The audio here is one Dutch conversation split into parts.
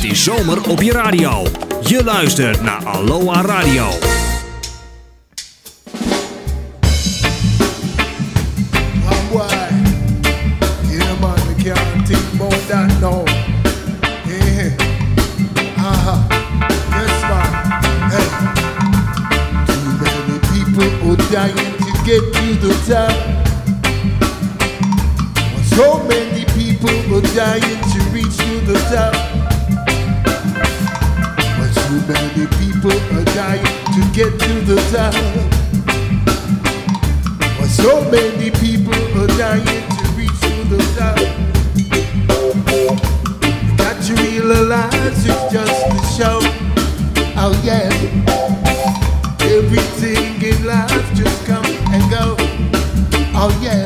Het zomer op je radio. Je luistert naar Aloha Radio. Dying to get to the. So many people who dying to reach to the top. Too many people are dying to get to the top. But so many people are dying to reach to the top. Got to realize it's just a show. Oh yeah. Everything in life just come and go. Oh yeah.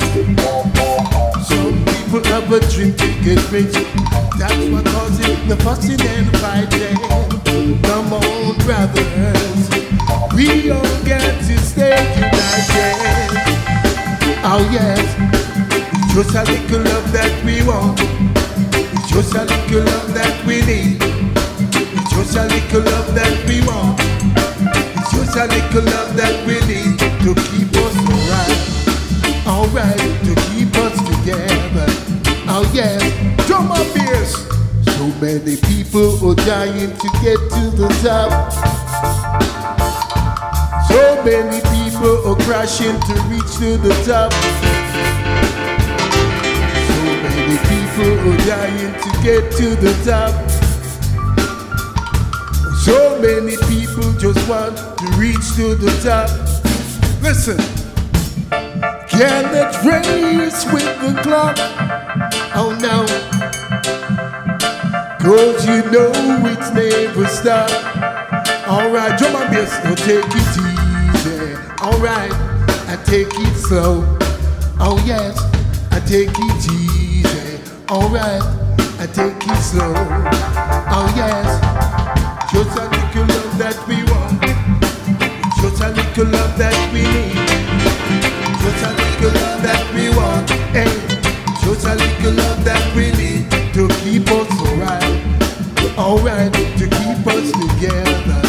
Some people have a dream to get rich. That's what causes the fussing and fighting. Come on, brothers. We all got to stay united. Oh yes, just a little love that we want. Just a little love that we need. Just a little love that we want. Just a little love that we need to keep us alright. Alright, to keep us together. Oh yes, drum up beers. So many people are dying to get to the top. So many people are crashing to reach to the top. So many people are dying to get to the top. So many people just want to reach to the top. Listen, can it race with the clock? Oh no. Cause you know it's never stop. Alright, drum and bass, so take it easy. Alright, I take it slow. Oh yes, I take it easy. Alright, I take it slow. Oh yes, just a little love that we want. Just a little love that we need. Just a little love that we want. Hey, just a little love that we need to keep us alright. Alright, to keep us together.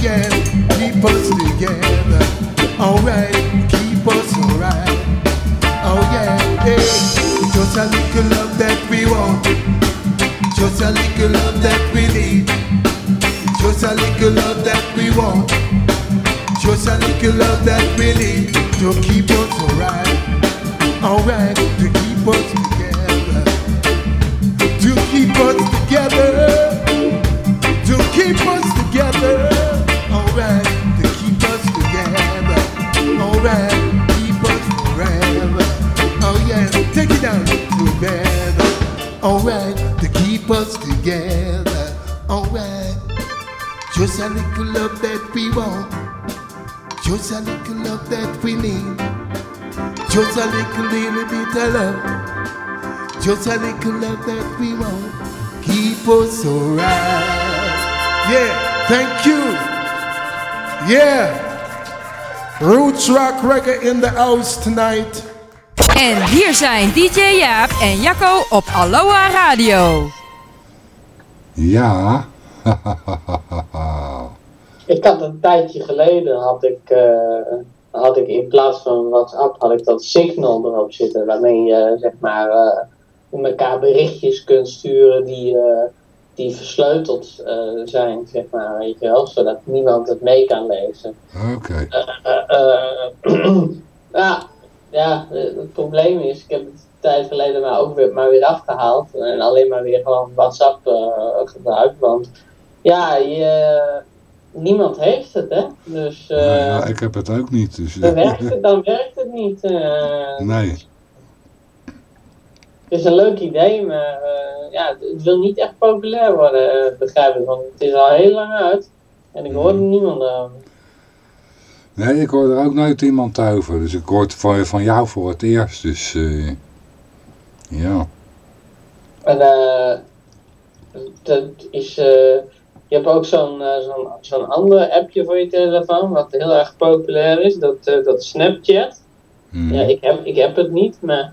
Yeah, keep us together. Alright, keep us alright. Oh yeah, hey, just a little love that we want. Just a little love that we need. Just a little love that we want. Just a little love that we need to keep us alright. Alright, to keep us us together. To keep us together. Alright, to keep us together. Alright, keep us forever. Oh yeah, take it down together. Alright, to keep us together. Alright. Just a little love that we want. Just a little love that we need. Just a little, little bit of love. Just a little love that we want. Alright. Yeah, thank you. Yeah. Roots Rock Reggae in the house tonight. En hier zijn DJ Jaap en Jacco op Aloha Radio. Ja. Ik had een tijdje geleden had ik, eh, had ik in plaats van WhatsApp had ik dat Signal erop zitten, waarmee je zeg maar eh, elkaar berichtjes kunt sturen die, eh, die versleuteld eh, zijn, zeg maar, weet je wel, zodat niemand het mee kan lezen. Oké. Eh, eh, ja, ja, eh, het probleem is, ik heb het een tijd geleden maar ook weer, maar weer afgehaald en alleen maar weer gewoon WhatsApp gebruikt, want ja, je, niemand heeft het, hè, dus Nou ja, ik heb het ook niet. Dus, dan, werkt het, dan werkt het niet. eh. nee. Het is een leuk idee, maar eh, ja, het, wil niet echt populair worden, eh, begrijp ik, want het is al heel lang uit en ik hoor er niemand over. Nee, ik hoor er ook nooit iemand over. Dus ik hoor het van, van jou voor het eerst. Dus eh, ja. En eh, dat is, je hebt ook zo'n zo'n zo'n ander appje voor je telefoon, wat heel erg populair is, dat, dat Snapchat. Mhm. Ja, ik heb, ik heb het niet, maar,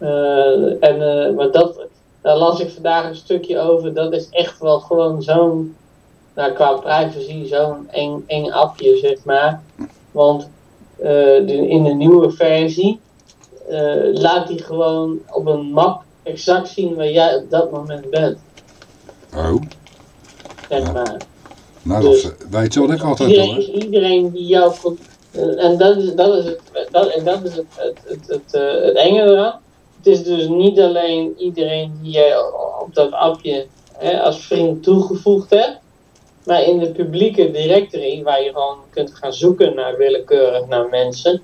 en, eh, maar dat, daar las ik vandaag een stukje over. Dat is echt wel gewoon zo'n, nou, qua privacy, zo'n eng, eng appje, zeg maar. Want eh, de, in de nieuwe versie eh, laat hij gewoon op een map exact zien waar jij op dat moment bent, Oh, zeg Ja. maar. nou, Dus- dat, weet je wat ik altijd doe? Iedereen, hè? iedereen die jou. eh, en dat is, dat is, het, dat, en dat is het, het, het, het, eh, het enge eraan. Het is dus niet alleen iedereen die jij op dat appje hè, als vriend toegevoegd hebt. Maar in de publieke directory, waar je gewoon kunt gaan zoeken naar willekeurig naar mensen.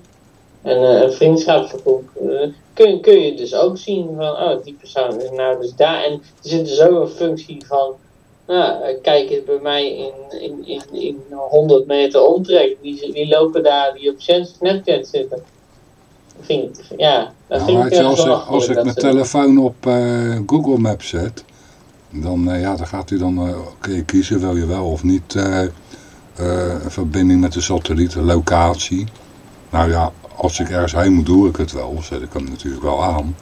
En eh, een vriendschapsgroep. eh, kun, kun je dus ook zien van, oh, die persoon is nou dus daar. En er zit dus ook een functie van, nou, eh, kijk eens bij mij in, in, in, in 100 meter omtrek. Wie, wie lopen daar die op Snapchat zitten? Vind, ja, dat Nou, vind ik erg als, ik, als ik mijn ze- telefoon op eh, Google Maps zet, dan, eh, ja, dan gaat hij dan, eh, kun je kiezen, wil je wel of niet, een verbinding met de satelliet, locatie. Nou ja, als ik ergens heen moet, doe ik het wel, zet ik hem natuurlijk wel aan.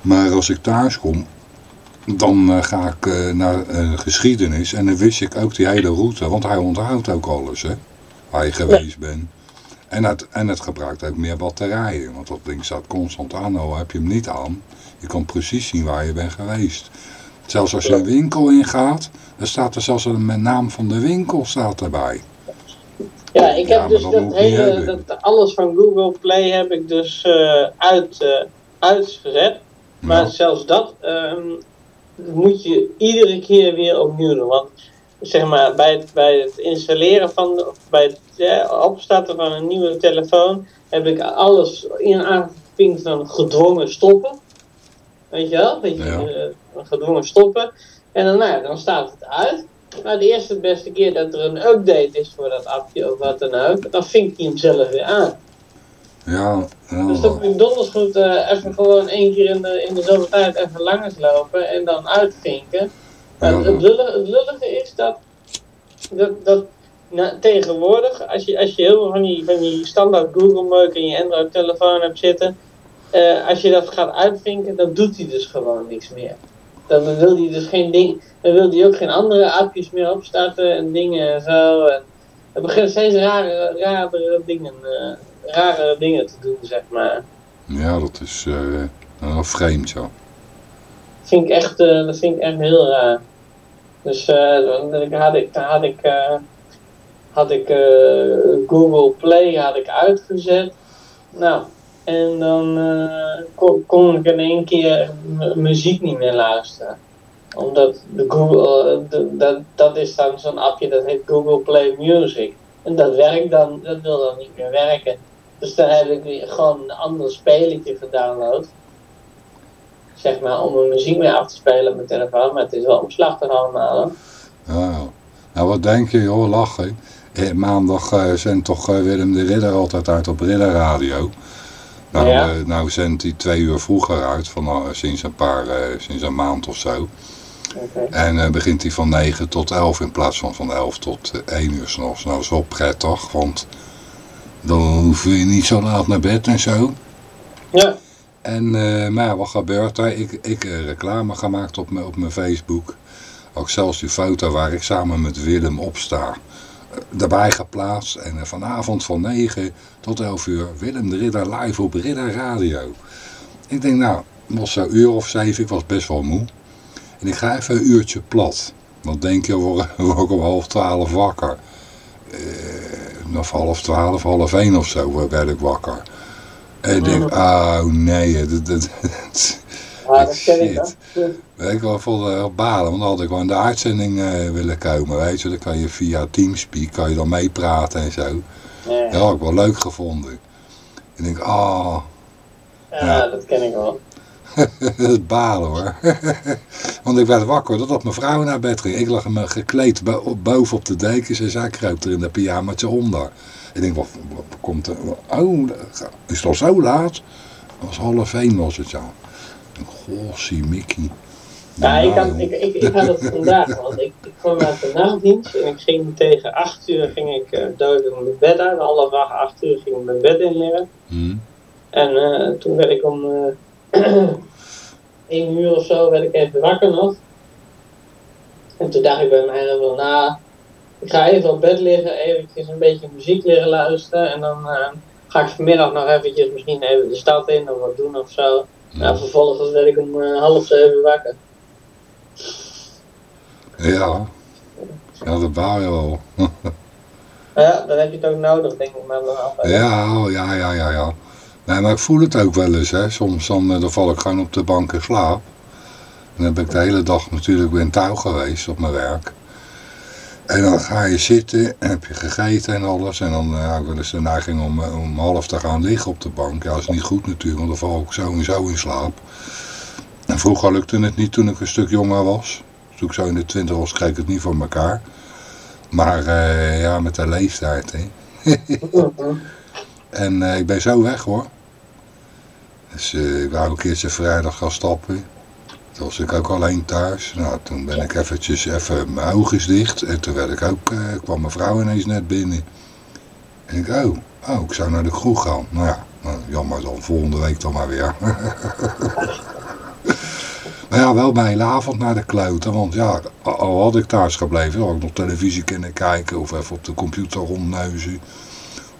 Maar als ik thuis kom, dan ga ik naar geschiedenis en dan wist ik ook die hele route, want hij onthoudt ook alles, hè, waar je geweest bent. En het, en het gebruikt ook meer batterijen, want dat ding staat constant aan, al heb je hem niet aan. Je kan precies zien waar je bent geweest. Zelfs als je een winkel ingaat, dan staat er zelfs een met naam van de winkel staat erbij. Ja, ik Ja, heb dus dat hele, dat, alles van Google Play heb ik dus eh, uit, eh, uitgezet. Maar Ja. zelfs dat ehm, moet je iedere keer weer opnieuw doen. Want zeg maar, bij het, bij het installeren van, bij het ja, opstarten van een nieuwe telefoon, heb ik alles in aangepinkt van gedwongen stoppen. Weet je wel? Weet je, Ja. eh, gedwongen stoppen. En dan, nou dan staat het uit. Maar de eerste beste keer dat er een update is voor dat appje of wat dan ook, dan vinkt hij hem zelf weer aan. Ja, ja, Dus dan moet ik donders goed eh, even gewoon één keer in de, in de zoveel tijd even langslopen en dan uitvinken. Ja, het, lullige, het lullige is dat, dat, dat nou, tegenwoordig, als je, als je heel veel van die, van die standaard Google meuk in je Android telefoon hebt zitten, eh, als je dat gaat uitvinken, dan doet hij dus gewoon niks meer. Dan dan wil hij dus geen ding, dan wil hij ook geen andere appjes meer opstarten en dingen en zo. En het begint steeds rare, rare dingen, eh, rare dingen te doen, zeg maar. ja, dat is eh, wel vreemd zo. Vind ik echt, eh, dat vind ik echt heel raar. Dus eh, dan had ik, had ik, had ik, eh, eh, Google Play had ik uitgezet. Nou, en dan eh, kon, kon ik in één keer muziek niet meer luisteren. Omdat de Google, eh, dat, dat is dan zo'n appje dat heet Google Play Music. En dat werkt dan, dat wil dan niet meer werken. Dus dan heb ik gewoon een ander spelletje gedownload zeg maar, om mijn muziek mee af te spelen op mijn telefoon. Maar het is wel omslachtig allemaal. hoor. Ja. Nou, wat denk je, joh, lachen. Eh, maandag eh, zendt toch eh, Willem de Ridder altijd uit op Ridder Radio. Nou, Ja. nou zendt hij twee uur vroeger uit, van, sinds, een paar, sinds een maand of zo. Oké. En begint hij van 9 tot 11 in plaats van van 11 tot eh, 1 uur s'nachts. Nou, dat is wel prettig, want dan hoef je niet zo laat naar bed en zo. Ja, En, eh, maar wat gebeurt er? Ik, ik eh, reclame gemaakt op, op mijn Facebook. Ook zelfs die foto waar ik samen met Willem op sta. eh, Daarbij geplaatst. En vanavond van 9 tot 11 uur Willem de Ridder live op Ridder Radio. Ik denk nou, het was zo'n uur of zeven. Ik was best wel moe. En ik ga even een uurtje plat. Dan denk je, word word ik om half twaalf wakker. Of half twaalf, half één of zo werd ik wakker. En ik denk, oh nee, dit, maar dat ken ik Shit. Weet ik wel vol uh, balen, want dan had ik wel in de uitzending eh, willen komen, weet je. Dan kan je via Teamspeak, kan je dan meepraten en zo. Ja, Dat had ik wel leuk gevonden. En ik denk, ah, ja, dat ken ik wel. dat is balen hoor. want ik werd wakker doordat mijn vrouw naar bed ging. Ik lag me gekleed boven op de dekens en zij kroop er in de pyjamaatje onder. Ik denk, wat, wat komt er? Oh, is het al zo laat? Was half één was het, ja. Goh, zie Mickey. Ja, ik had, Nou, ik, ik, ik had het vandaag, want ik, ik kwam uit de nachtdienst en ik ging tegen 8 uur ging ik uh, duidelijk mijn bed uit. Half acht, 8 uur ging ik mijn bed in liggen. hm, En uh, toen werd ik om, uh, één uur of zo werd ik even wakker nog. En toen dacht ik bij mij van, nou, ik ga even op bed liggen, eventjes een beetje muziek liggen luisteren. En dan uh, ga ik vanmiddag nog eventjes misschien even de stad in of wat doen of zo. Nou, vervolgens werd ik om uh, half zeven wakker. Ja, ja dat baal je wel. ja, dan heb je het ook nodig, denk ik maar dan af. Ja, ja, ja, ja, ja. Nee, maar ik voel het ook wel eens, hè. Soms dan, dan val ik gewoon op de bank in slaap. En dan ben ik de hele dag natuurlijk weer in touw geweest op mijn werk. En dan ga je zitten en heb je gegeten en alles. En dan uh, heb ik wel eens de neiging om, om half te gaan liggen op de bank. Ja, dat is niet goed natuurlijk, want dan val ik sowieso in slaap. En vroeger lukte het niet toen ik een stuk jonger was. Toen ik zo in de twintig was, kreeg ik het niet voor elkaar. Maar uh, ja, met de leeftijd, hè. en uh, ik ben zo weg, hoor. Dus ik wou een keertje vrijdag gaan stappen. Toen was ik ook alleen thuis. Nou, toen ben ik eventjes even mijn oogjes dicht. En toen werd ik ook, uh, kwam mijn vrouw ineens net binnen. En ik, oh, oh, ik zou naar de kroeg gaan. Nou ja, nou, jammer dan, volgende week dan maar weer. maar ja, wel bij een avond naar de kloten. Want ja, al had ik thuis gebleven, had ik nog televisie kunnen kijken. Of even op de computer rondneuzen.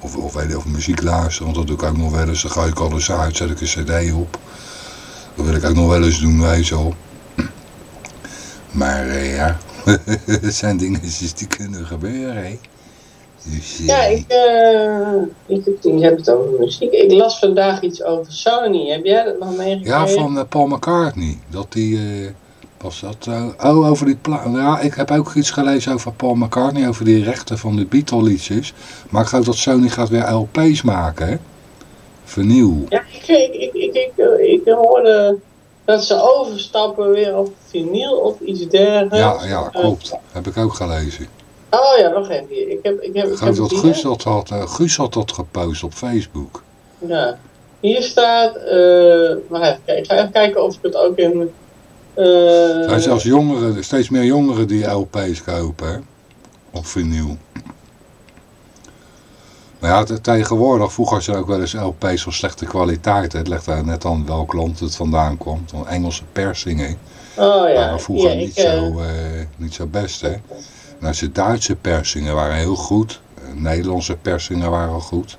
Of, of, of, of muziek luisteren, want dat doe ik ook nog wel eens. Dan ga ik alles uit, zet ik een cd op. Dat wil ik ook nog wel eens doen, je wel. Maar uh, ja, het zijn dingen die kunnen gebeuren, hè. Dus, uh... Ja, ik, uh, ik, ik, heb het over muziek. Ik las vandaag iets over Sony. Heb jij dat nog meegekregen? Ja, van Paul McCartney. Dat die... was dat... oh, over die plaat. Ja, ik heb ook iets gelezen over Paul McCartney. Over die rechten van de Beatle-liedjes. Maar ik geloof dat Sony gaat weer LP's maken, hè. Vernieuw. Ja, ik, ik, ik, ik, ik, hoorde dat ze overstappen weer op vinyl of iets dergelijks. Ja, ja, klopt. Uh, heb ik ook gelezen. Oh ja, nog even. Ik heb, ik heb, ik geloof dat Guus dat, had, uh, Guus had dat gepost op Facebook. Ja. Hier staat, uh, maar even, ik ga even kijken of ik het ook in... Uh, er zijn zelfs jongeren, steeds meer jongeren die LP's kopen? Op vinyl. Maar ja, tegenwoordig, vroeger had je ook wel eens LP's van slechte kwaliteit. Het legt daar net aan welk land het vandaan kwam. Van Engelse persingen. Oh ja. Waren vroeger ja, niet, ik, zo, uh, niet zo best, hè. En als je Duitse persingen waren heel goed. Nederlandse persingen waren goed.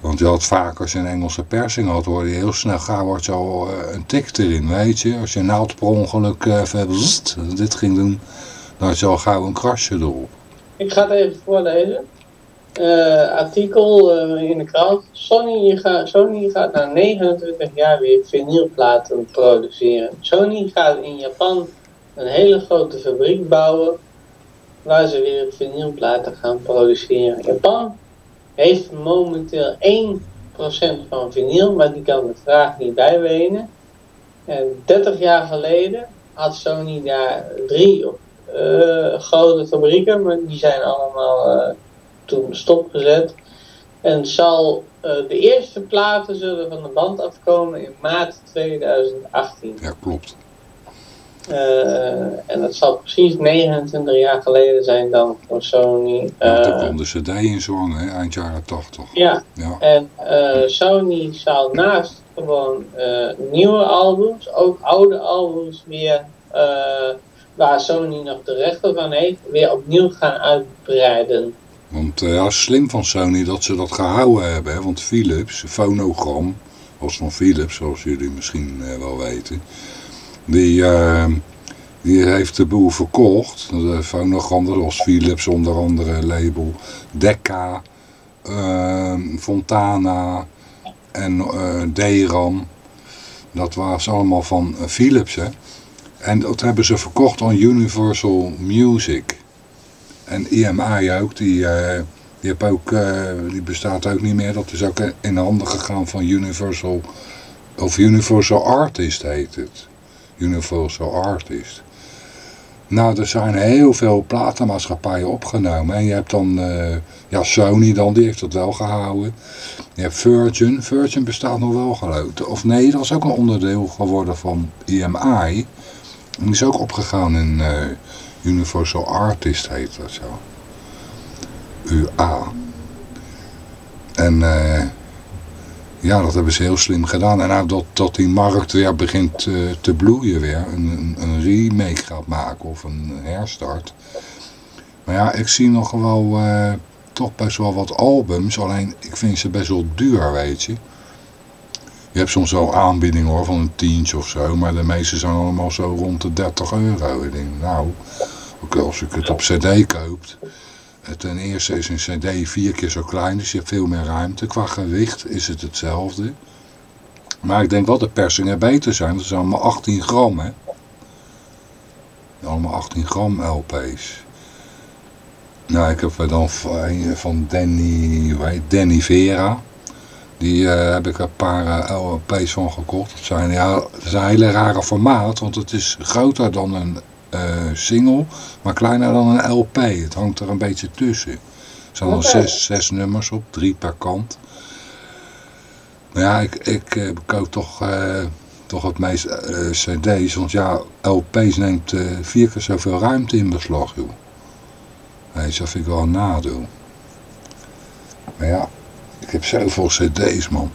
Want je had vaak, als je een Engelse persing had, hoorde je heel snel gauw wordt uh, een tik erin, weet je. Als je naald per ongeluk bzzt, dit ging doen, dan had je al gauw een krasje erop. Ik ga het even voorlezen. Uh, artikel uh, in de krant. Sony, ga, Sony gaat na 29 jaar weer vinylplaten produceren. Sony gaat in Japan een hele grote fabriek bouwen waar ze weer vinylplaten gaan produceren. Japan heeft momenteel 1% van vinyl, maar die kan de vraag niet bijwenen. En 30 jaar geleden had Sony daar drie uh, grote fabrieken, maar die zijn allemaal toen stopgezet. En zal uh, de eerste platen zullen van de band afkomen in maart 2018. Ja, klopt. Uh, en dat zal precies 29 jaar geleden zijn dan voor Sony. Ja, toen kwam de cd in hè, eind jaren 80. Ja, ja. en Sony zal naast gewoon nieuwe albums, ook oude albums weer, waar Sony nog de rechten van heeft, weer opnieuw gaan uitbreiden. Want uh, ja, slim van Sony dat ze dat gehouden hebben. Want Philips, Phonogram, was van Philips, zoals jullie misschien uh, wel weten. Die, uh, die heeft de boel verkocht. De Phonogram, dat was Philips onder andere label. Decca, Fontana en Deram. Dat was allemaal van Philips. Hè? En dat hebben ze verkocht aan Universal Music. En IMI ook, die, uh, die, heb ook, uh, die bestaat ook niet meer. Dat is ook in handen gegaan van Universal, of Universal Artist heet het. Universal Artist. Nou, er zijn heel veel platenmaatschappijen opgenomen. En je hebt dan, uh, ja, Sony dan, die heeft dat wel gehouden. Je hebt Virgin. Virgin bestaat nog wel geloof Of nee, dat is ook een onderdeel geworden van IMI. Die is ook opgegaan in... Universal Artist heet dat zo. UA. En uh, Ja, dat hebben ze heel slim gedaan. En nou, dat, die markt weer begint uh, te bloeien weer. Een, een, remake gaat maken of een herstart. Maar ja, ik zie nog wel uh, toch best wel wat albums. Alleen ik vind ze best wel duur, weet je. Je hebt soms wel aanbiedingen hoor, van een tientje of zo. Maar de meeste zijn allemaal zo rond de 30 euro. Ik denk, nou, ook als ik het op cd koopt. Ten eerste is een cd vier keer zo klein, dus je hebt veel meer ruimte. Qua gewicht is het hetzelfde. Maar ik denk wel dat persingen beter zijn. Dat zijn allemaal 18 gram, hè. Allemaal 18 gram LP's. Nou, ik heb dan van Danny, weet, Danny Vera. Die uh, heb ik een paar uh, LP's van gekocht. Dat zijn, ja, dat is een hele rare formaat, want het is groter dan een uh, single, maar kleiner dan een LP. Het hangt er een beetje tussen. Er zijn al zes, zes nummers op, drie per kant. Maar ja, ik, ik koop toch, toch het meest cd's, want ja, LP's neemt vier keer zoveel ruimte in beslag, joh. Nee, dat vind ik wel een nadeel. Maar ja, ik heb zoveel cd's, man.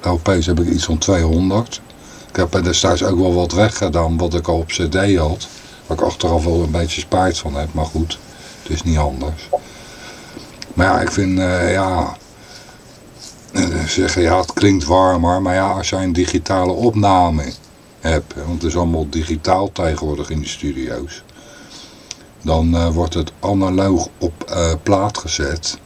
LP's heb ik iets van 200. Ik heb er destijds ook wel wat weggedaan wat ik al op cd had. Waar ik achteraf wel een beetje spijt van heb. Maar goed, het is niet anders. Maar ja, ik vind, uh, ja... Uh, zeggen, ja, het klinkt warmer. Maar ja, als jij een digitale opname hebt... Want het is allemaal digitaal tegenwoordig in de studio's. Dan uh, wordt het analoog op plaat gezet...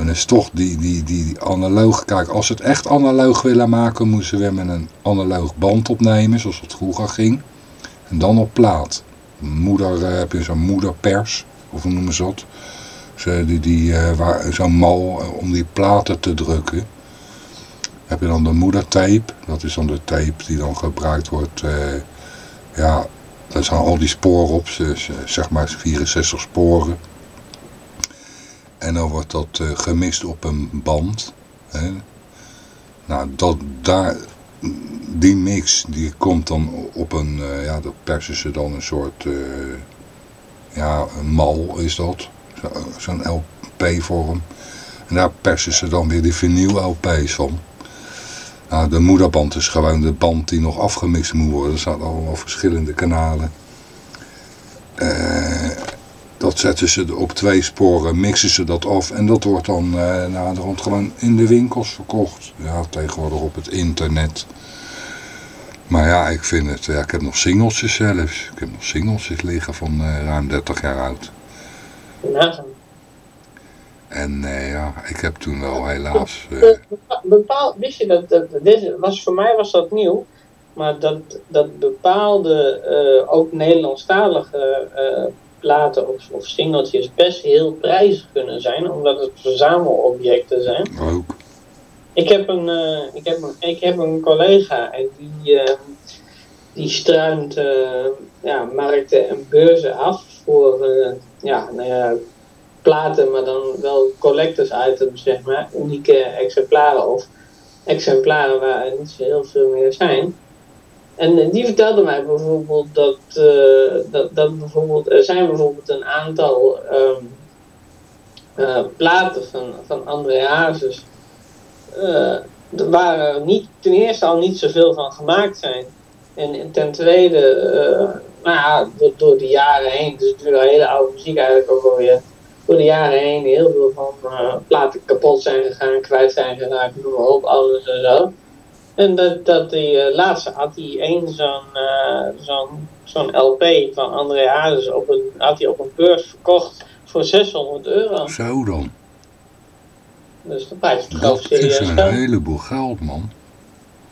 Dan is toch die, die, die, analoog... Kijk, als ze het echt analoog willen maken... moeten ze weer met een analoog band opnemen... zoals het vroeger ging. En dan op plaat. Moeder, uh, heb je zo'n moederpers... of hoe noemen ze dat? Zo, die, die, uh, zo'n mal uh, om die platen te drukken. Heb je dan de moedertape. Dat is dan de tape die dan gebruikt wordt... ja, daar zijn al die sporen op. Zeg maar 64 sporen. En dan wordt dat uh, gemist op een band. Hè. Nou, dat, daar, die mix die komt dan op een, uh, ja, dat persen ze dan een soort, uh, ja, een mal is dat. Zo'n zo LP-vorm. En daar persen ze dan weer die vinyl LP's van. Nou, de moederband is gewoon de band die nog afgemixt moet worden. Er staan allemaal verschillende kanalen. Uh, dat zetten ze op twee sporen, mixen ze dat af en dat wordt dan uh, na de rond gewoon in de winkels verkocht. Ja, tegenwoordig op het internet. Maar ja, ik vind het, ja, ik heb nog singeltjes zelfs. Ik heb nog singeltjes liggen van uh, ruim 30 jaar oud. Ja. En uh, ja, ik heb toen wel helaas... Bepaal, wist je dat, dat dit was, voor mij was dat nieuw, maar dat, dat bepaalde, ook Nederlandstalige platen of, of singeltjes best heel prijzig kunnen zijn, omdat het verzamelobjecten zijn. Ook. Ik heb een, uh, ik heb een, ik heb een collega en die, uh, die struint uh, ja, markten en beurzen af voor ja, nou ja, platen, maar dan wel collectors items, zeg maar, unieke exemplaren of exemplaren waar er niet zo heel veel meer zijn. En die vertelde mij bijvoorbeeld dat, uh, dat, dat bijvoorbeeld, er zijn bijvoorbeeld een aantal um, uh, platen van, van André Hazes, uh, waar er niet, ten eerste al niet zoveel van gemaakt zijn. En ten tweede, nou ja, door, de jaren heen, dus het is hele oude muziek eigenlijk ook alweer, door de jaren heen heel veel van platen kapot zijn gegaan, kwijt zijn geraakt, noem maar op, alles en zo. En dat, dat die uh, laatste had hij één zo'n uh, zo'n zo'n LP van André Hazes op een, had hij op een beurs verkocht voor 600 euro. Zo dan. Dus de prijs Dat is een geld. heleboel geld man.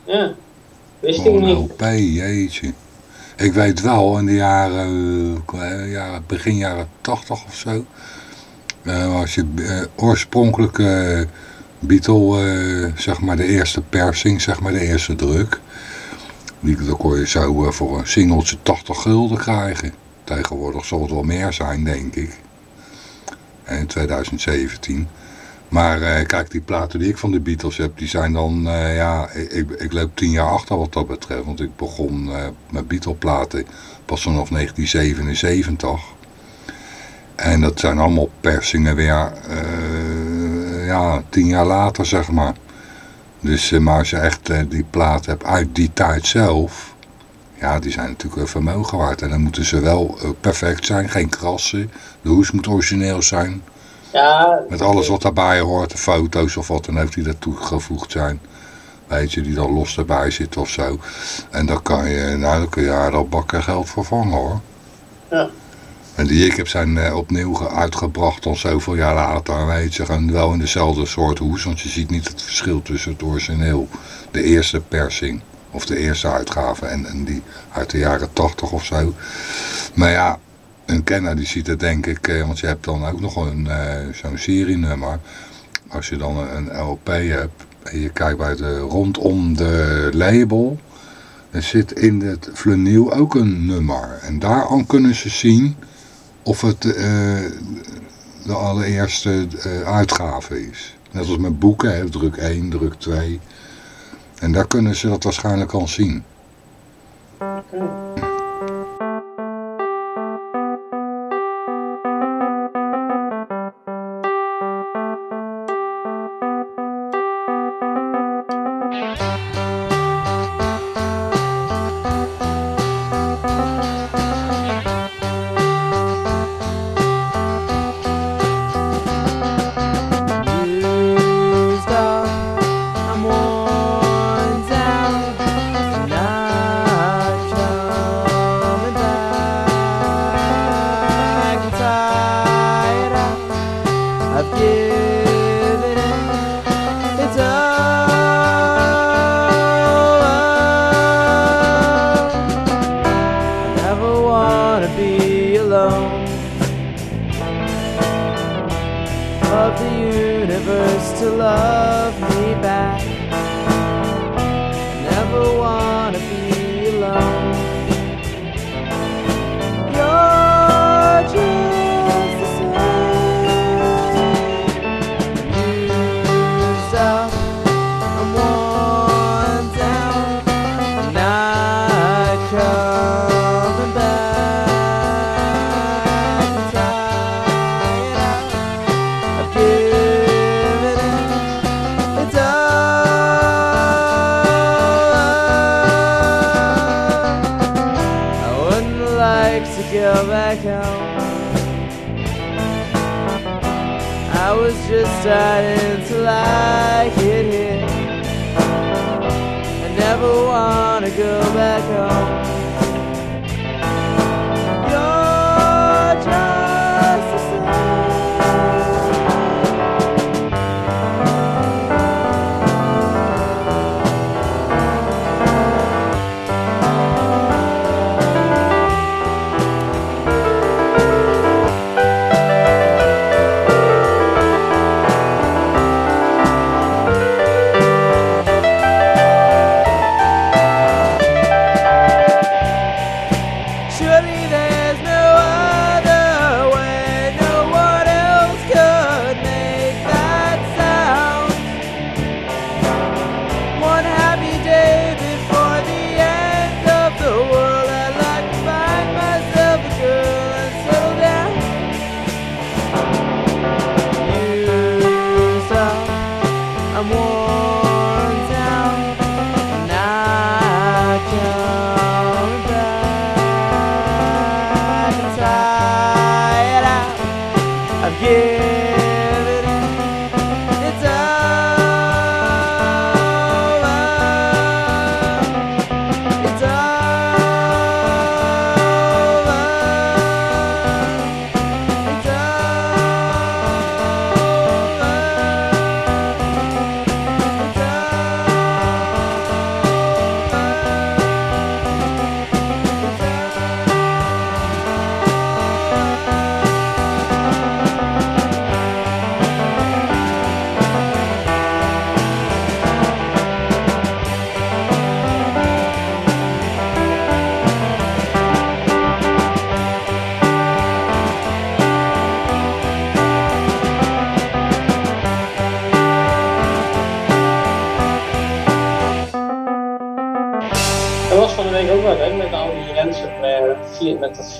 Ja, wist Gewoon ik niet. LP, jeetje. Ik weet wel, in de jaren, jaren begin jaren 80 of zo, als je oorspronkelijke Beatle, uh, zeg maar de eerste persing, zeg maar de eerste druk. Die, dan kon je zo voor een singeltje 80 gulden krijgen. Tegenwoordig zal het wel meer zijn, denk ik. In 2017. Maar uh, kijk, die platen die ik van de Beatles heb, die zijn dan, ja, ik, ik loop tien jaar achter wat dat betreft. Want ik begon met Beatle-platen pas vanaf 1977. En dat zijn allemaal persingen weer ja, tien jaar later zeg maar. Dus, eh, maar als je echt eh, die plaat hebt uit die tijd zelf, ja, die zijn natuurlijk vermogen waard. En dan moeten ze wel eh, perfect zijn, geen krassen. De hoes moet origineel zijn. Ja, Met alles wat daarbij hoort, de foto's of wat dan heeft die daartoe gevoegd zijn. Weet je, die dan los erbij zit of zo. En dan kan je, nou, dan kun je haar al bakken geld voor vangen hoor. Ja. En die ik heb zijn eh, opnieuw ge- uitgebracht dan zoveel jaar later. Weet je, gewoon wel in dezelfde soort hoes. Want je ziet niet het verschil tussen het origineel. De eerste persing. Of de eerste uitgave. En, en die uit de jaren tachtig of zo. Maar ja, een kenner die ziet het denk ik. eh, want je hebt dan ook nog een eh, zo'n serienummer. Als je dan een, LP hebt. En je kijkt de, rondom de label. Er zit in het flaneel ook een nummer. En daaraan kunnen ze zien of het eh, de allereerste eh, uitgave is. Net als met boeken, hè, druk 1, druk 2. En daar kunnen ze dat waarschijnlijk al zien.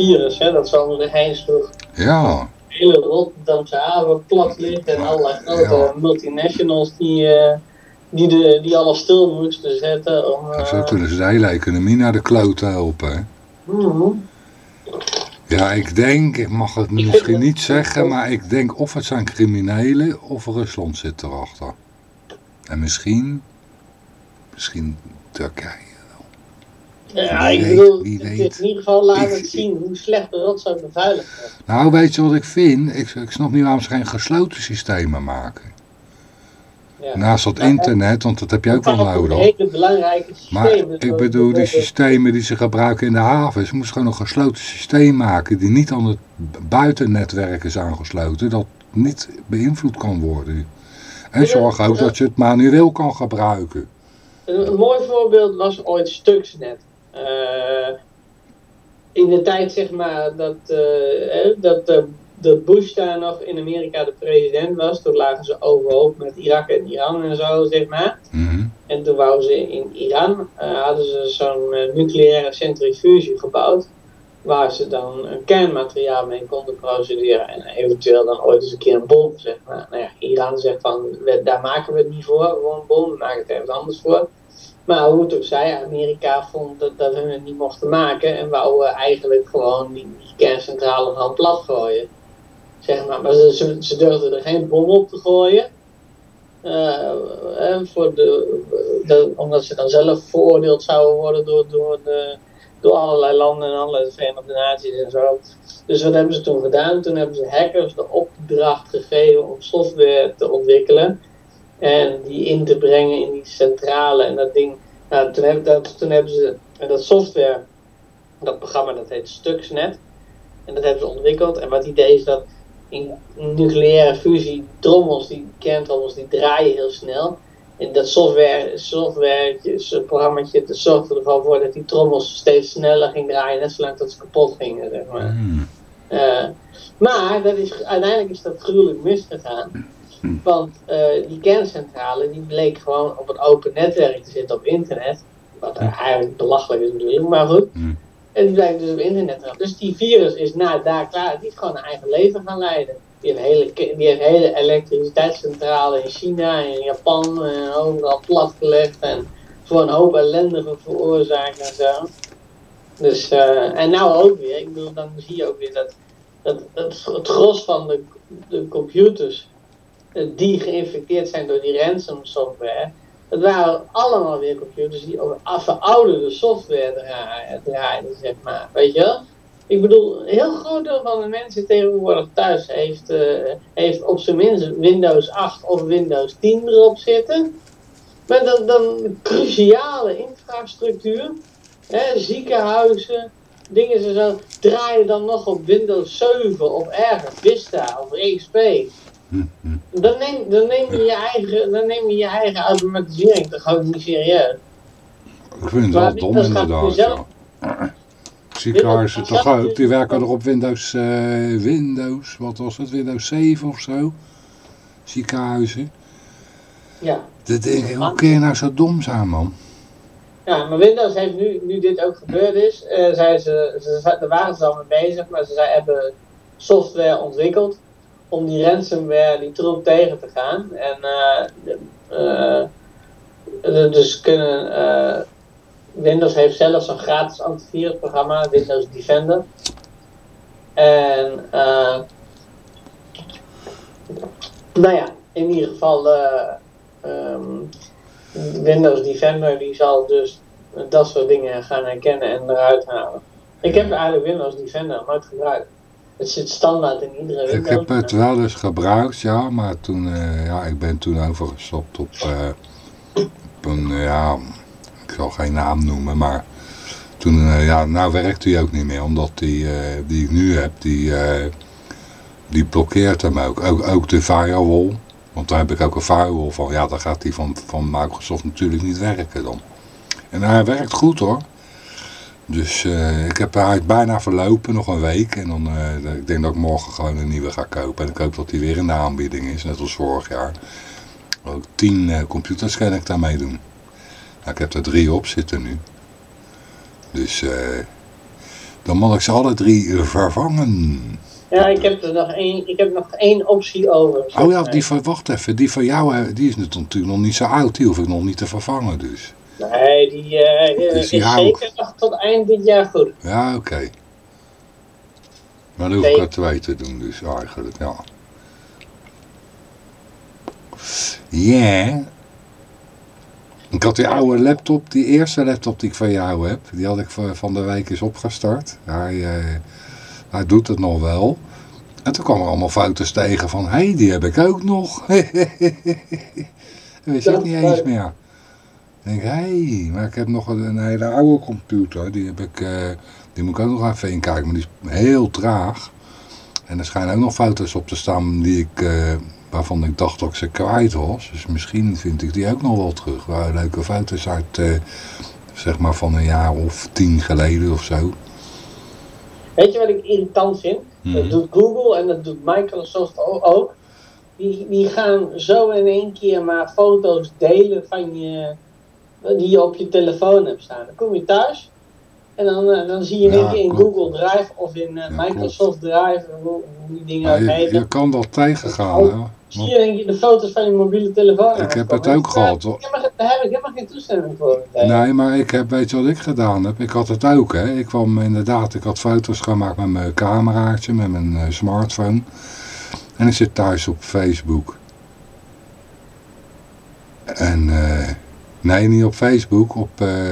Virus, hè, dat de heen sloeg. Ja, De hele Rotterdamse haven plat ligt en allerlei grote Ja. multinationals die, eh, die, de, die alles stil moesten zetten. Om, zo eh, kunnen ze de hele economie naar de kloot helpen. Hè? mhm. Ja, ik denk, ik mag het misschien niet zeggen, maar ik denk of het zijn criminelen of Rusland zit erachter. En misschien, misschien Turkije. Ja, ik bedoel, wie weet. in ieder geval Ik- het zien hoe slecht de rotzooi beveiligd wordt. Nou, weet je wat ik vind? Ik, ik snap niet waarom ze geen gesloten systemen maken. Ja. Naast dat internet, want dat heb je ook wel nodig. hele belangrijke Maar ik bedoel, die systemen die ze gebruiken in de havens, ze moesten gewoon een gesloten systeem maken die niet aan het buitennetwerk is aangesloten, dat niet beïnvloed kan worden. En zorg ook dat je het manueel kan gebruiken. Een, een mooi voorbeeld was ooit Stuxnet. Eh, in de tijd zeg maar dat, eh, dat eh, de Bush daar nog in Amerika de president was, toen lagen ze overhoop met Irak en Iran en zo zeg maar. Mhm. En toen wouden ze in Iran, hadden ze zo'n nucleaire centrifuge gebouwd. Waar ze dan een kernmateriaal mee konden procederen. En eventueel dan ooit eens een keer een bom, zeg maar. Nou ja, Iran zegt van, we- daar maken we het niet voor, gewoon een bom. We maken het ergens anders voor. Maar hoe het ook zij, Amerika vond dat, dat hun het niet mochten maken. En wou eigenlijk gewoon die, die kerncentrale gewoon plat gooien. Zeg maar. Maar ze, ze, durfden er geen bom op te gooien. Eh, voor de, de, omdat ze dan zelf veroordeeld zouden worden door, door, door allerlei landen en allerlei Verenigde Naties en zo. Dus wat hebben ze toen gedaan? Toen hebben ze hackers de opdracht gegeven om software te ontwikkelen en die in te brengen in die centrale en dat ding. Nou, toen, hebben, dat, toen hebben ze en dat software, dat programma dat heet Stuxnet, en dat hebben ze ontwikkeld. En wat het idee is dat in nucleaire fusie trommels, die kerntrommels, die draaien heel snel. En dat software, software programmaatje, dat zorgde ervan voor dat die trommels steeds sneller ging draaien, net zolang tot ze kapot gingen, zeg maar. Hmm. Eh, maar dat is, uiteindelijk is dat gruwelijk misgegaan. Want eh, die kerncentrale die bleek gewoon op een open netwerk te zitten op internet. Wat eigenlijk belachelijk is natuurlijk, maar goed. Hmm. En die blijkt dus op internet te. Dus die virus is na daar klaar. Die is gewoon een eigen leven gaan leiden. Die heeft hele, die heeft hele elektriciteitscentrale in China en Japan en overal platgelegd. En voor een hoop ellende veroorzaakt en zo. Dus, eh, en nou ook weer. Ik bedoel, dan zie je ook weer dat, dat, dat het gros van de, de computers eh, die geïnfecteerd zijn door die ransom software, dat waren allemaal weer computers die over verouderde software draaiden, zeg maar. Weet je wel? Ik bedoel, een heel groot deel van de mensen tegenwoordig thuis heeft, eh, heeft op zijn minst Windows 8 of Windows 10 erop zitten. Met dan, dan cruciale infrastructuur, hè, ziekenhuizen, dingen en zo, draaien dan nog op Windows 7 of ergens, Vista of XP. Dan neem, dan neem, je, je eigen, dan neem je je eigen automatisering toch ook niet serieus. Ik vind het wel dom inderdaad. jezelf- Ja. Ziekenhuizen toch ook, die werken nog op Windows, eh, Windows, wat was het, Windows 7 of zo. Ziekenhuizen. Ja. Dat denk ik, hoe kun je nou zo dom zijn man? Ja, maar Windows heeft nu, nu dit ook gebeurd is, zijn ze, ze, ze- daar waren ze al mee bezig, maar ze zijn, hebben software ontwikkeld om die ransomware, die troep tegen te gaan. En eh, eh, de- dus kunnen, eh, Windows heeft zelfs een gratis antivirusprogramma, Windows Defender. En eh, nou ja, in ieder geval eh, ehm, Windows Defender die zal dus dat soort dingen gaan herkennen en eruit halen. Ik heb eigenlijk Windows Defender nooit gebruikt. Het zit standaard in iedere Ik Windows. heb het wel eens gebruikt, ja, maar toen, eh, ja, ik ben toen overgestapt op, eh, op een, eh, ja, ik zal geen naam noemen, maar toen, ja, nou werkt die ook niet meer, omdat die, die ik nu heb, die, die blokkeert hem ook. ook. Ook de firewall, want daar heb ik ook een firewall van, ja, dan gaat die van, van Microsoft natuurlijk niet werken dan. En hij werkt goed hoor. Dus eh, ik heb hij bijna verlopen, nog een week. En dan, eh, ik denk dat ik morgen gewoon een nieuwe ga kopen. En ik hoop dat die weer in de aanbieding is, net als vorig jaar. Ook tien eh, computers kan ik daarmee doen. Nou, ik heb er drie op zitten nu. Dus eh, dan moet ik ze alle drie vervangen. Ja, ik heb er nog één, ik heb nog één optie over. Oh ja, die van, wacht even, die van jou, die is natuurlijk nog niet zo oud, die hoef ik nog niet te vervangen dus. Nee, die eh, eh, is die hou- zeker nog tot eind dit jaar goed. Ja, oké. Maar dan hoef ik er twee te doen dus eigenlijk, ja. Ja. Ik had die oude laptop, die eerste laptop die ik van jou heb, die had ik van de week eens opgestart. Hij, eh, hij doet het nog wel. En toen kwamen er allemaal foto's tegen van, hé, hey, die heb ik ook nog. Dat wist ik niet eens meer. Ik denk, hé, hey, maar ik heb nog een, een hele oude computer, die heb ik, eh, die moet ik ook nog even in kijken, maar die is heel traag. En er schijnen ook nog foto's op te staan die ik, eh, waarvan ik dacht dat ik ze kwijt was. Dus misschien vind ik die ook nog wel terug. Waar leuke foto's uit, eh, zeg maar van een jaar of tien geleden of zo. Weet je wat ik irritant vind? Mhm. Dat doet Google en dat doet Microsoft ook. Die, die gaan zo in één keer maar foto's delen van je, die je op je telefoon hebt staan. Dan kom je thuis en dan, eh, dan zie je Ja, in. Google Drive of in eh, Ja, Microsoft Drive, hoe hoe die dingen ook je, kan dat tegengaan, hè. Zie je de foto's van je mobiele telefoon. Ik heb het ook gehad, hoor. ik heb Daar heb ik helemaal geen toestemming voor. Nee, maar ik heb, weet je wat ik gedaan heb? Ik had het ook, hè. Ik kwam inderdaad, ik had foto's gemaakt met mijn cameraatje, met mijn eh, smartphone. En ik zit thuis op Facebook. En, eh, nee, niet op Facebook, op, eh,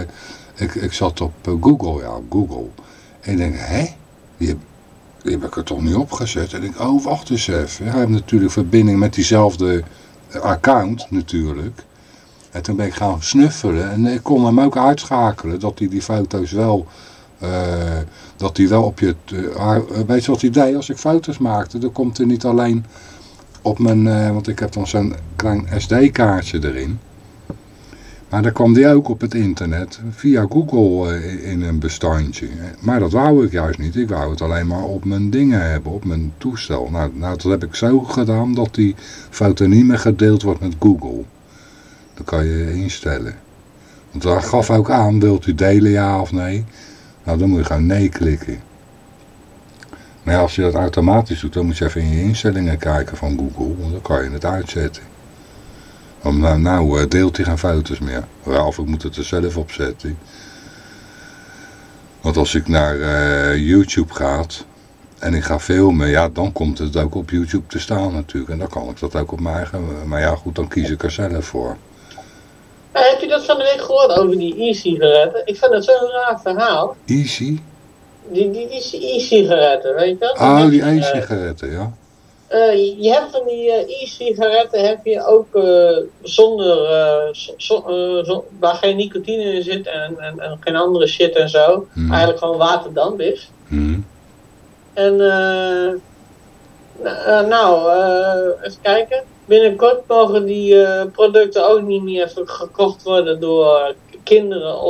ik, ik zat op eh, Google, ja, Google. En ik denk, hè? Die heb, heb ik er toch niet opgezet? En ik denk, oh, wacht eens even. Hij heeft natuurlijk verbinding met diezelfde account, natuurlijk. En toen ben ik gaan snuffelen en ik kon hem ook uitschakelen dat hij die foto's wel, eh, dat hij wel op je, ah, weet je wat hij deed? Als ik foto's maakte, dan komt er niet alleen op mijn, want ik heb dan zo'n klein SD-kaartje erin. Maar dan kwam die ook op het internet via Google eh, in een bestandje. Maar dat wou ik juist niet. Ik wou het alleen maar op mijn dingen hebben, op mijn toestel. Nou, nou dat heb ik zo gedaan dat die foto niet meer gedeeld wordt met Google. Dat kan je instellen. Want daar gaf ook aan, wilt u delen ja of nee? Nou, dan moet je gewoon nee klikken. Maar ja, als je dat automatisch doet, dan moet je even in je instellingen kijken van Google. Want dan kan je het uitzetten. Want nou, nou eh, deelt hij geen foto's meer. Of ik moet het er zelf op zetten. Want als ik naar eh, YouTube ga en ik ga filmen, ja, dan komt het ook op YouTube te staan natuurlijk. En dan kan ik dat ook op mijn eigen... Maar ja, goed, dan kies ik er zelf voor. Maar heb je dat van de week gehoord over die e-sigaretten? Ik vind dat zo'n raar verhaal. Easy? Die, die, die e-sigaretten, weet je dat? Oh, die Eh, e-sigaretten, ja. Eh, je hebt van die eh, e-sigaretten heb je ook eh, zonder, zo- zo- zo- waar geen nicotine in zit en, en, en geen andere shit en zo. Hmm. Eigenlijk gewoon waterdamp is. Hm. En nou, nou even kijken. Binnenkort mogen die producten ook niet meer ver- gekocht worden door kinderen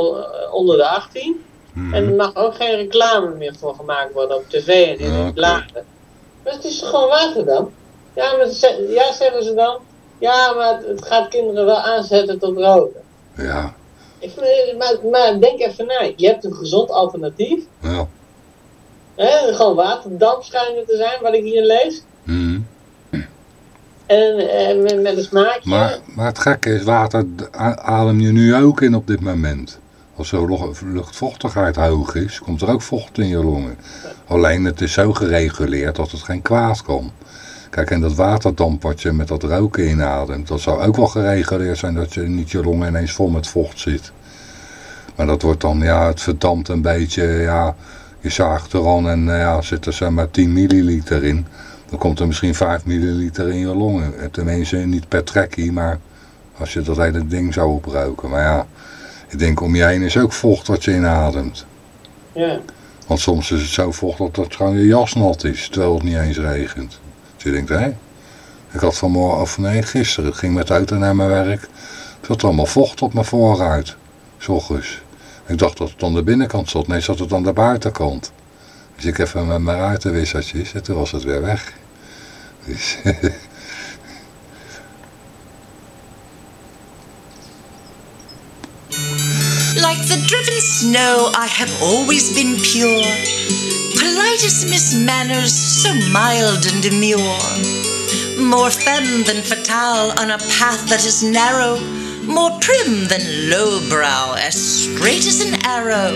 onder de 18. hm. En er mag ook geen reclame meer voor gemaakt worden op tv en in de oké. bladen. Dus het is gewoon waterdamp? Ja, maar ze- ja, zeggen ze dan. Ja, maar het, het gaat kinderen wel aanzetten tot roken. Ja, Ik vind, maar, maar denk even na. Je hebt een gezond alternatief. ja. Hè? Gewoon waterdamp schijnen te zijn, wat ik hier lees. Hm. En, en met, met een smaakje. Maar, maar het gekke is, water adem je nu ook in op dit moment. Als de lucht- luchtvochtigheid hoog is, komt er ook vocht in je longen. Alleen het is zo gereguleerd dat het geen kwaad kan. Kijk, en dat waterdamp wat je met dat roken inademt, dat zou ook wel gereguleerd zijn dat je niet je longen ineens vol met vocht zit. Maar dat wordt dan, ja, het verdampt een beetje, ja, je zaagt er aan en eh, ja, zit er zeg maar 10 milliliter in. Dan komt er misschien 5 milliliter in je longen. Eh, Tenminste, niet per trekkie, maar als je dat hele ding zou oproken. Maar ja, ik denk om je heen is ook vocht wat je inademt. Ja. Want soms is het zo vocht dat het gewoon je jas nat is, terwijl het niet eens regent. Dus je denkt, hé, ik had vanmorgen, of nee, gisteren, ging met de auto naar mijn werk. Er zat allemaal vocht op mijn voorruit, s ochtends. Ik dacht dat het aan de binnenkant zat, nee, zat het aan de buitenkant. Dus ik even met mijn ruitenwissertjes en toen was het weer weg. Dus, Snow, I have always been pure, polite dismiss manners so mild and demure. More femme than fatale on a path that is narrow, more prim than lowbrow, as straight as an arrow.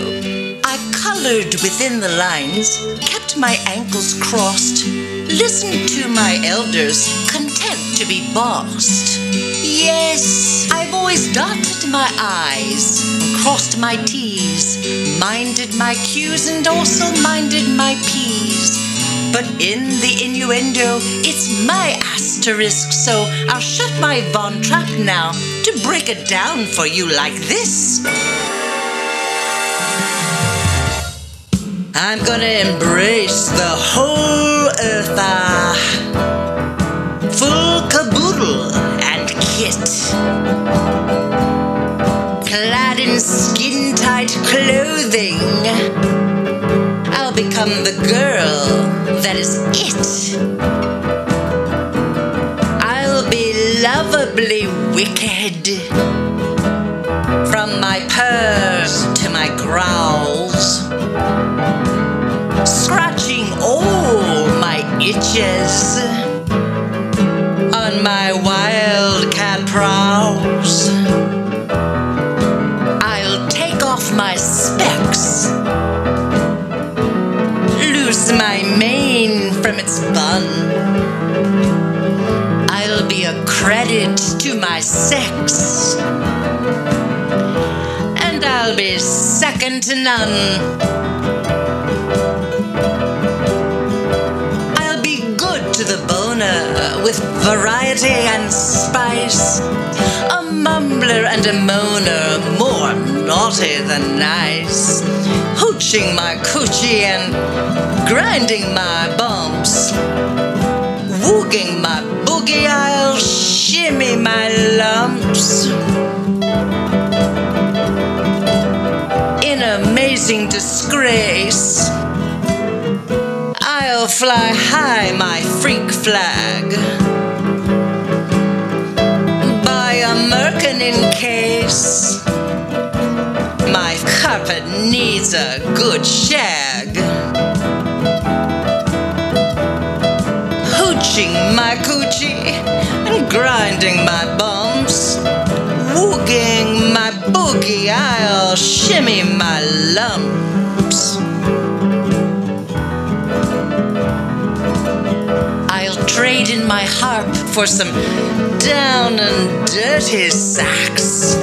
I colored within the lines, kept my ankles crossed, listened to my elders, content to be bossed. Yes, I've always dotted my I's, crossed my T's, minded my Q's, and also minded my P's. But in the innuendo, it's my asterisk, so I'll shut my Von Trapp now to break it down for you like this. I'm gonna embrace the whole earth, ah, full caboodle Clad in skin tight clothing, I'll become the girl that is it. I'll be lovably wicked. From my purrs to my growls, scratching all my itches my wildcat prowls. I'll take off my specs, loose my mane from its bun. I'll be a credit to my sex, and I'll be second to none. With variety and spice. A mumbler and a moaner, more naughty than nice. Hooching my coochie and grinding my bumps. Wooging my boogie, I'll shimmy my lumps. In amazing disgrace, Fly high my freak flag. Buy a merkin in case my carpet needs a good shag. Hooching my coochie and grinding my bumps. Wooging my boogie, I'll shimmy my lumps. My harp for some down and dirty sax.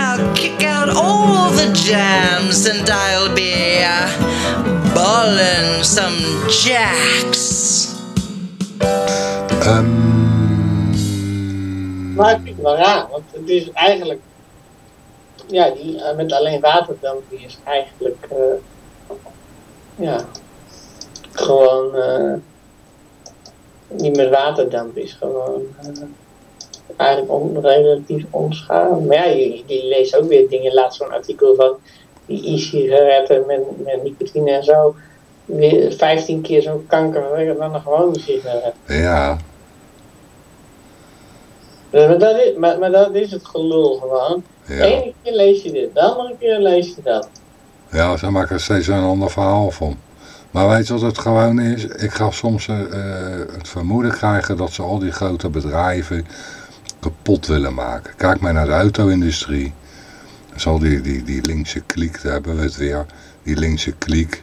I'll kick out all the jams and I'll be uh, ballin' some jacks. Ehm, Maar ik vind het wel raar, want het is eigenlijk. Ja, die eh, met alleen waterdamp die is eigenlijk. eh, ja. Gewoon. eh die met waterdamp is gewoon. eh, eigenlijk on, relatief onschadelijk. Maar ja, je, je leest ook weer dingen. Laatst zo'n artikel van die e-sigaretten met, met nicotine en zo. Weer 15 keer zo'n kanker dan een gewone sigaret. ja, Ja, Maar dat, is, maar, maar dat is het gelul gewoon. De ja. ene keer lees je dit, de andere keer lees je dat. Ja, ze maken er steeds een ander verhaal van. Maar weet je wat het gewoon is? Ik ga soms eh, eh, het vermoeden krijgen dat ze al die grote bedrijven kapot willen maken. Kijk maar naar de auto-industrie. Zal die, die, die linkse kliek, daar hebben we het weer. Die linkse kliek,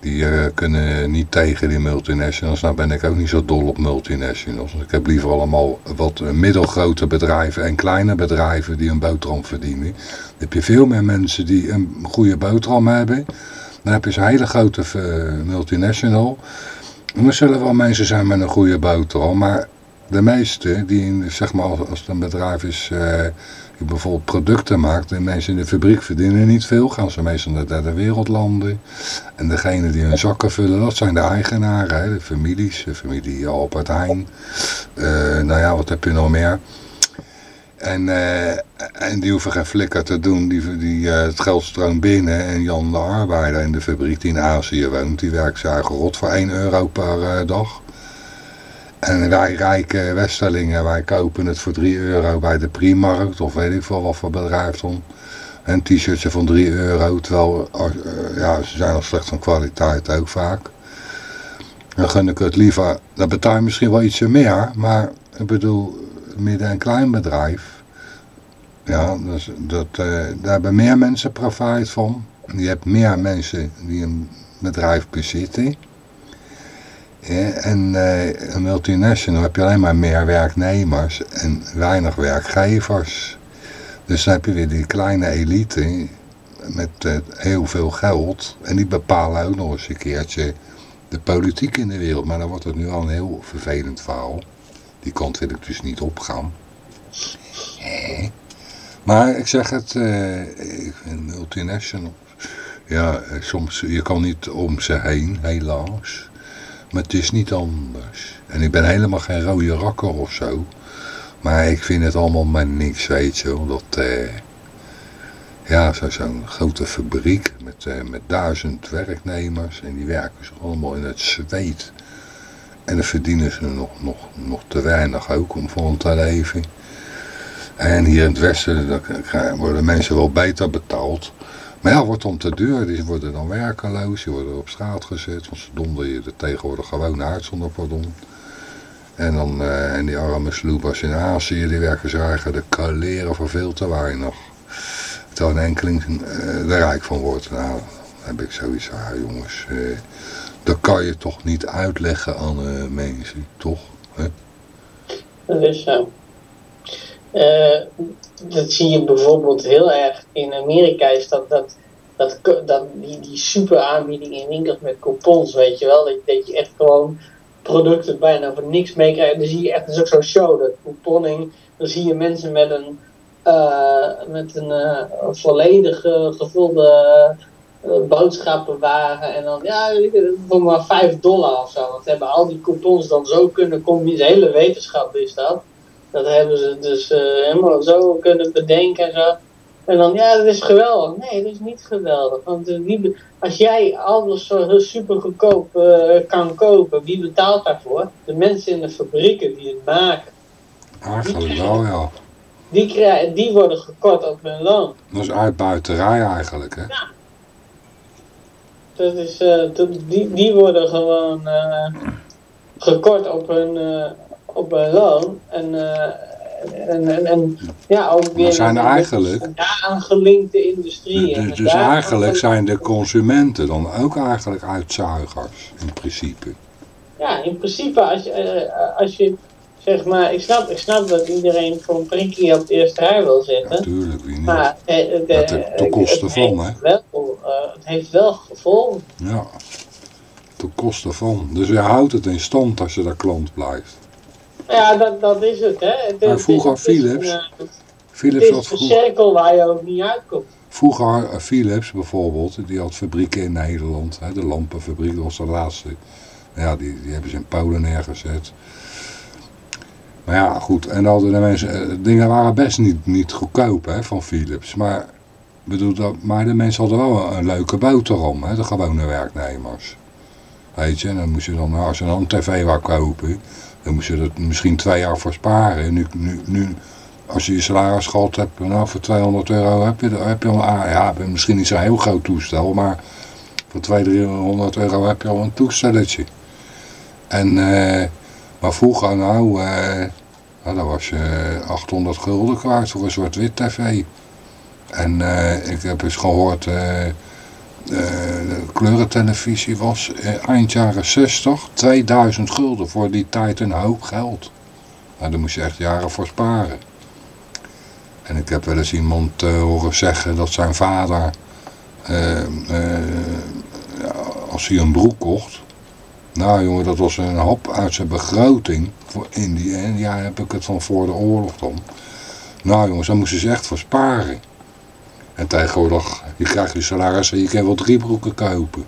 die eh, kunnen niet tegen die multinationals. Nou ben ik ook niet zo dol op multinationals. Ik heb liever allemaal wat middelgrote bedrijven en kleine bedrijven die een boterham verdienen. Dan heb je veel meer mensen die een goede boterham hebben. Dan heb je zo'n hele grote eh, multinational. En er zullen wel mensen zijn met een goede boterham. Maar de meeste, die in, zeg maar als, als het een bedrijf is eh, die bijvoorbeeld producten maakt. De mensen in de fabriek verdienen niet veel. Gaan ze meestal naar derde wereldlanden. En degene die hun zakken vullen, dat zijn de eigenaren. Hè, de families, de familie Albert Heijn. Eh, nou ja, wat heb je nog meer? En, eh, en die hoeven geen flikker te doen. Die, die, eh, het geld stroomt binnen. En Jan de arbeider in de fabriek die in Azië woont. Die werkt zijn rot voor 1 euro per eh, dag. En wij rijke Westerlingen, wij kopen het voor 3 euro bij de Primarkt. Of weet ik veel wat voor bedrijf dan. En t-shirts van 3 euro, terwijl ja, ze zijn al slecht van kwaliteit ook vaak. Dan gun ik het liever, dan betaal je misschien wel ietsje meer, maar ik bedoel, midden- en kleinbedrijf, ja, dus dat, eh, daar hebben meer mensen profijt van. Je hebt meer mensen die een bedrijf bezitten. En eh, een multinational heb je alleen maar meer werknemers en weinig werkgevers. Dus dan heb je weer die kleine elite met eh, heel veel geld. En die bepalen ook nog eens een keertje de politiek in de wereld. Maar dan wordt het nu al een heel vervelend verhaal. Die kant wil ik dus niet opgaan. Maar ik zeg het, vind multinational. Ja, eh, soms, je kan niet om ze heen, helaas. Maar het is niet anders. En ik ben helemaal geen rode rakker of zo. Maar ik vind het allemaal maar niks, weet je wel. Dat, eh, ja, zo- zo'n grote fabriek met, eh, met duizend werknemers. En die werken ze allemaal in het zweet. En dan verdienen ze nog, nog, nog te weinig ook om van te leven. En hier in het westen worden mensen wel beter betaald. Maar ja, wordt dan te duur. Die worden dan werkeloos. Die worden op straat gezet. Want ze donderen je er tegenwoordig gewoon uit zonder pardon. En dan eh, en die arme sloepers in Azië, die werken ze eigenlijk de kaleren voor veel te weinig. Terwijl een enkeling eh, er rijk van wordt. Nou, heb ik zoiets van, ja, jongens, eh, dat kan je toch niet uitleggen aan eh, mensen, toch? Hè? Dat is zo. Eh, dat zie je bijvoorbeeld heel erg in Amerika, is dat, dat, dat, dat die, die super aanbiedingen in winkels met coupons, weet je wel, dat, dat je echt gewoon producten bijna voor niks meekrijgt. Dan zie je echt, dat is ook zo'n show, dat couponing, dan zie je mensen met een, eh, met een volledig gevulde boodschappenwagen en dan, ja, voor maar 5 dollar of zo. Want hebben al die coupons dan zo kunnen combineren, de hele wetenschap is dat. Dat hebben ze dus eh, helemaal zo kunnen bedenken en zo. En dan, ja, dat is geweldig. Nee, dat is niet geweldig. Want eh, wie als jij alles zo heel super goedkoop eh, kan kopen, wie betaalt daarvoor? De mensen in de fabrieken die het maken. Eigenlijk wel, ja. Die, krijgen, die worden gekort op hun loon. Dat is uitbuiterij eigenlijk, hè. Dat is, eh, dat- die, die worden gewoon eh, gekort op hun, eh, op hun loon. En, en, en, en ja, ook weer zijn er eigenlijk- met daaraan gelinkte industrie. en Dus, dus daaraan eigenlijk zijn de consumenten dan ook eigenlijk uitzuigers, in principe. Ja, in principe, als je, als je zeg maar, ik snap, ik snap dat iedereen voor een prikkie op de eerste rij wil zitten. Natuurlijk, wie niet. Maar eh, het, Maar ten- ten koste het van, Wel, eh, het heeft wel gevolgen. Ja, ten koste van. Dus je houdt het in stand als je daar klant blijft. Ja, dat, dat is het, hè. Het, Maar vroeger het is een, Philips, eh, Het Philips is had een vroeger, cirkel waar je ook niet uitkomt. vroeger eh, Philips bijvoorbeeld, die had fabrieken in Nederland. Hè, de lampenfabriek was de laatste. Ja, die, die hebben ze in Polen neergezet. Maar ja, goed. En dan hadden de mensen, eh, dingen waren best niet, niet goedkoop hè, van Philips. Maar, bedoel, dat, maar de mensen hadden wel een, een leuke boterham, hè, de gewone werknemers. Weet je, dan moest je dan, als je een tv wou kopen, dan moest je er misschien twee jaar voor sparen. En nu, nu, nu als je je salaris gehad hebt, nou voor 200 euro heb je, heb je al, ah, ja, misschien niet zo'n heel groot toestel, maar voor 200, 300 euro heb je al een toestelletje. En, eh, maar vroeger nou, eh, nou, dan was je 800 gulden kwijt voor een soort wit tv. En eh, ik heb eens gehoord, eh, eh, de kleurentelevisie was eind jaren 60 2000 gulden voor die tijd een hoop geld. Nou, daar moest je echt jaren voor sparen. En ik heb wel eens iemand horen zeggen dat zijn vader, als hij een broek kocht, nou jongen, dat was een hap uit zijn begroting voor Indië. En ja, heb ik het van voor de oorlog dan. Nou jongens, daar moesten ze echt voor sparen. En tegenwoordig, je krijgt je salaris en je kan wel drie broeken kopen.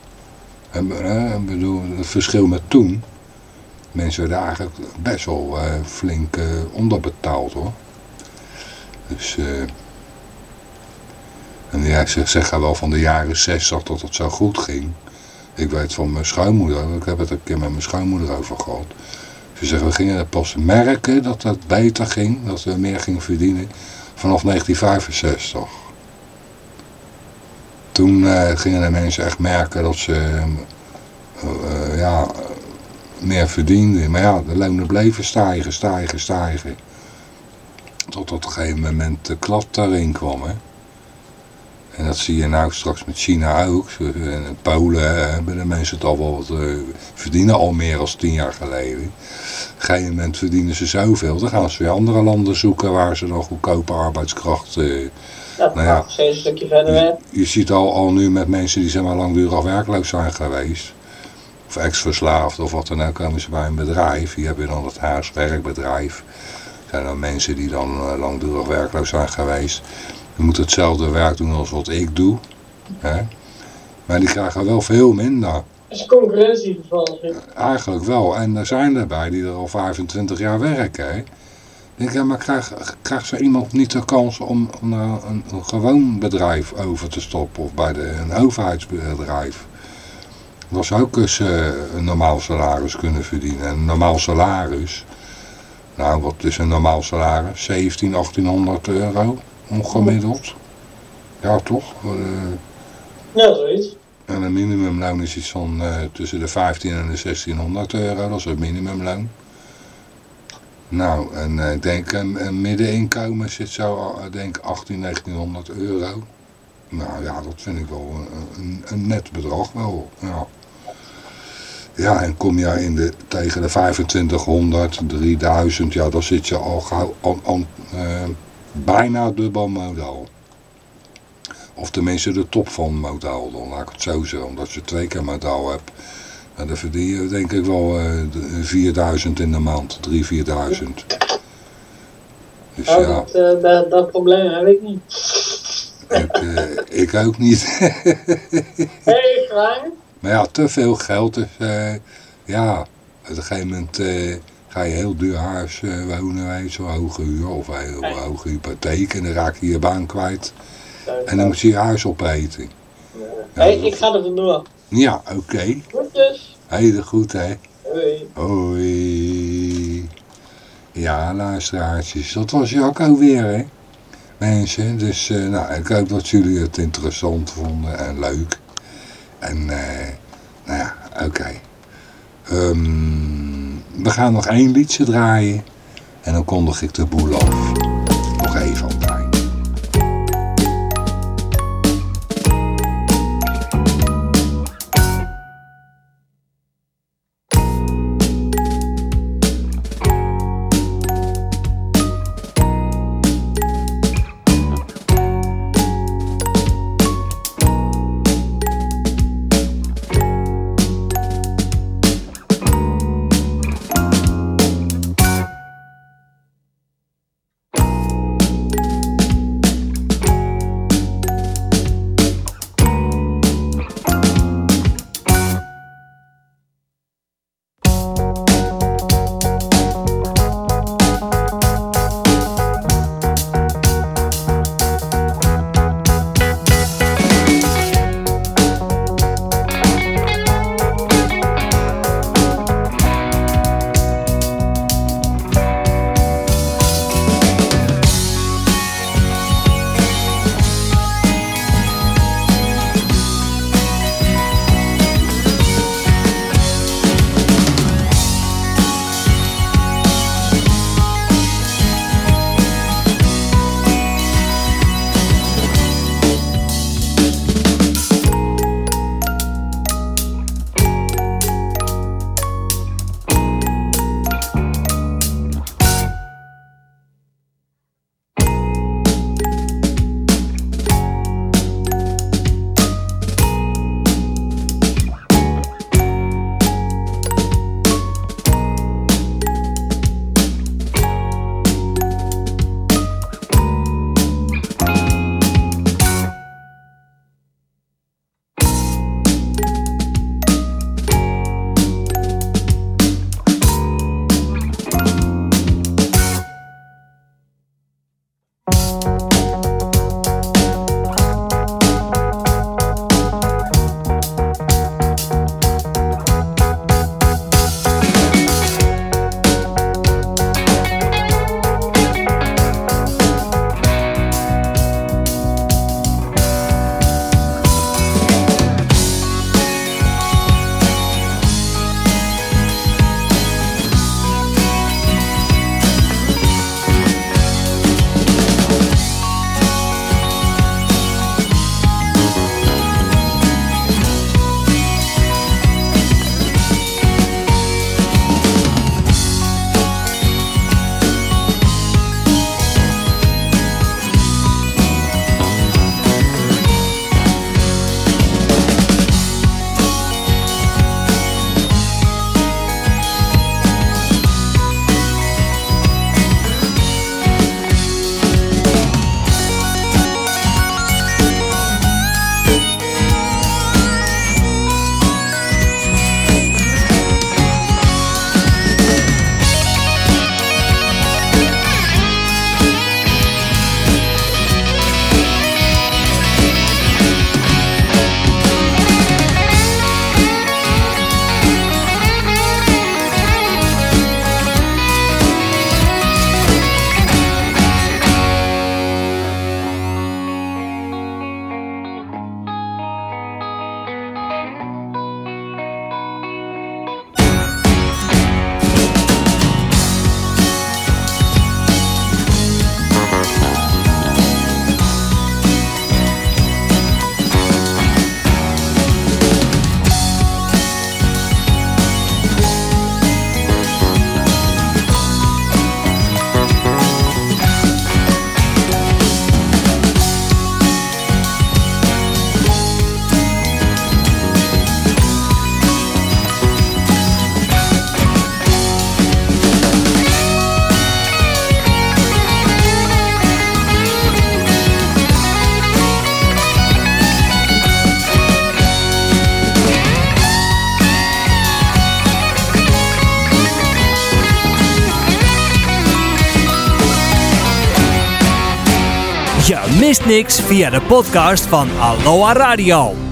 En, bedoel, het verschil met toen. Mensen werden eigenlijk best wel eh, flink eh, onderbetaald hoor. Dus, eh en ja, ze zeggen wel van de jaren 60 dat het zo goed ging. Ik weet van mijn schoonmoeder, ik heb het een keer met mijn schoonmoeder over gehad. Ze zeggen, we gingen pas merken dat het beter ging, dat we meer gingen verdienen vanaf 1965. Toen eh, gingen de mensen echt merken dat ze eh, ja, meer verdienden. Maar ja, de lonen bleven stijgen, stijgen, stijgen. Tot op een gegeven moment de klap daarin kwam. Hè. En dat zie je nou straks met China ook. In Polen eh, hebben de mensen het al wel wat, verdienen al meer dan tien jaar geleden. Op een gegeven moment verdienen ze zoveel. Dan gaan ze weer andere landen zoeken waar ze nog goedkope arbeidskracht... eh, Dat Nou ja. steeds een stukje verder weg. je ziet al, al nu met mensen die zeg maar langdurig werkloos zijn geweest. Of ex-verslaafd of wat dan ook. Komen ze bij een bedrijf. Die hebben dan het huiswerkbedrijf. zijn dan mensen die dan eh, langdurig werkloos zijn geweest. Die moeten hetzelfde werk doen als wat ik doe. Hè? Maar die krijgen wel veel minder. Dat is concurrentievervalsing. Eigenlijk wel. En er zijn erbij die er al 25 jaar werken. Hè? Ik denk, ja, maar krijgt krijgt zo iemand niet de kans om, om naar een, een gewoon bedrijf over te stoppen of bij de, een overheidsbedrijf? Dat ze ook eens eh, een normaal salaris kunnen verdienen. En een normaal salaris, nou wat is een normaal salaris? 17, 1800 euro ongemiddeld. Ja toch? Eh, Ja, zoiets. en een minimumloon is iets van eh, tussen de 15 en de 1600 euro. Dat is het minimumloon. Nou, en eh, ik denk een, een middeninkomen zit zo, uh, denk 18, 1900 euro. Nou ja, dat vind ik wel een, een, net bedrag wel. Ja. ja, en kom je in de, tegen de 2500, 3000, ja, dan zit je al gauw eh, bijna dubbel modaal. Of tenminste de top van modaal, dan laat ik het zo zeggen. Omdat je twee keer modaal hebt. En dan verdien je denk ik wel eh, de- 4000 in de maand. 3, 4000. Dus Nou, ja, dat, eh, dat, dat probleem heb ik niet. ik, eh, ik ook niet. Hé, klaar? maar ja, te veel geld. Dus eh, ja, op een gegeven moment eh, ga je heel duur huis eh, wonen. Weet je, wel, hoge huur of heel hoge hypotheek. En dan raak je je baan kwijt. En dan moet je je huis opeten. Hé, ik ga er vandoor. Ja, oké. Groetjes. Hele goed hè. Hoi. Hoi. Ja, luisteraartjes. Dat was Jacco weer, hè. Mensen, dus eh, nou, ik hoop dat jullie het interessant vonden en leuk. En, eh, nou ja, oké. Ehm, we gaan nog één liedje draaien. En dan kondig ik de boel af. Via de podcast van Aloha Radio.